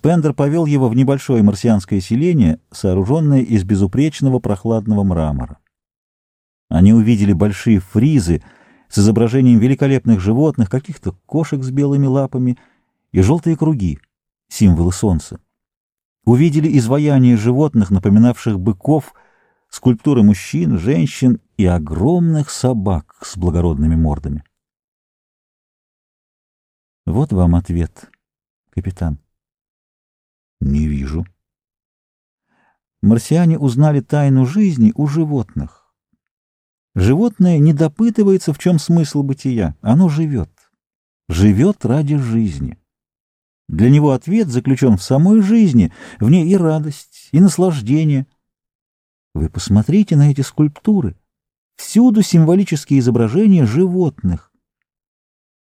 Спендер повел его в небольшое марсианское селение, сооруженное из безупречного прохладного мрамора. Они увидели большие фризы с изображением великолепных животных, каких-то кошек с белыми лапами и желтые круги, символы солнца. Увидели изваяния животных, напоминавших быков, скульптуры мужчин, женщин и огромных собак с благородными мордами. Вот вам ответ, капитан. Не вижу. Марсиане узнали тайну жизни у животных. Животное не допытывается, в чем смысл бытия. Оно живет. Живет ради жизни. Для него ответ заключен в самой жизни, в ней и радость, и наслаждение. Вы посмотрите на эти скульптуры. Всюду символические изображения животных.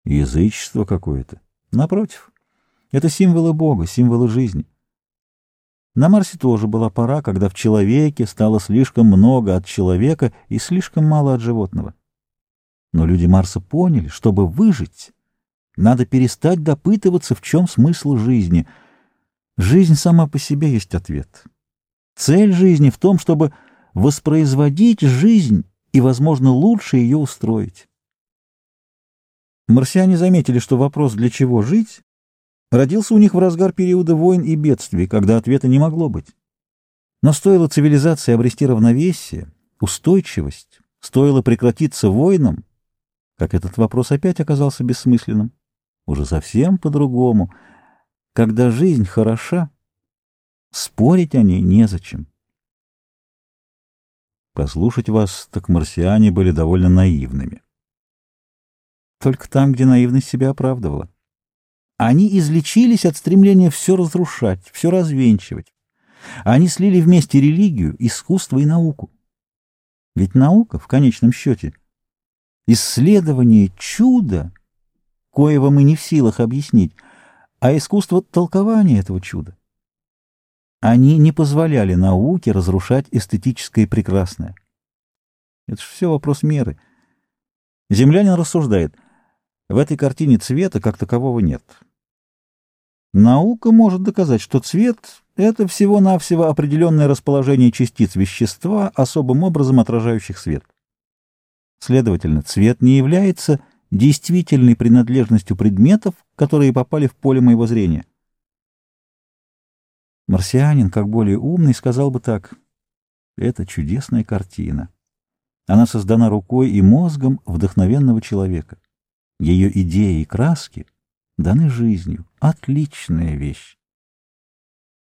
Язычество какое-то. Напротив, это символы Бога, символы жизни. На Марсе тоже была пора, когда в человеке стало слишком много от человека и слишком мало от животного. Но люди Марса поняли, чтобы выжить, надо перестать допытываться, в чем смысл жизни. Жизнь сама по себе есть ответ. Цель жизни в том, чтобы воспроизводить жизнь и, возможно, лучше ее устроить. Марсиане заметили, что вопрос «для чего жить?» Родился у них в разгар периода войн и бедствий, когда ответа не могло быть. Но стоило цивилизации обрести равновесие, устойчивость, стоило прекратиться войнам, как этот вопрос опять оказался бессмысленным. Уже совсем по-другому. Когда жизнь хороша, спорить о ней незачем. Послушать вас, так марсиане были довольно наивными. Только там, где наивность себя оправдывала. Они излечились от стремления все разрушать, все развенчивать. Они слили вместе религию, искусство и науку. Ведь наука, в конечном счете, исследование чуда, коего мы не в силах объяснить, а искусство толкования этого чуда. Они не позволяли науке разрушать эстетическое прекрасное. Это же все вопрос меры. Землянин рассуждает, в этой картине цвета как такового нет. Наука может доказать, что цвет — это всего-навсего определенное расположение частиц вещества, особым образом отражающих свет. Следовательно, цвет не является действительной принадлежностью предметов, которые попали в поле моего зрения. Марсианин, как более умный, сказал бы так. Это чудесная картина. Она создана рукой и мозгом вдохновенного человека. Ее идеи и краски — даны жизнью. Отличная вещь.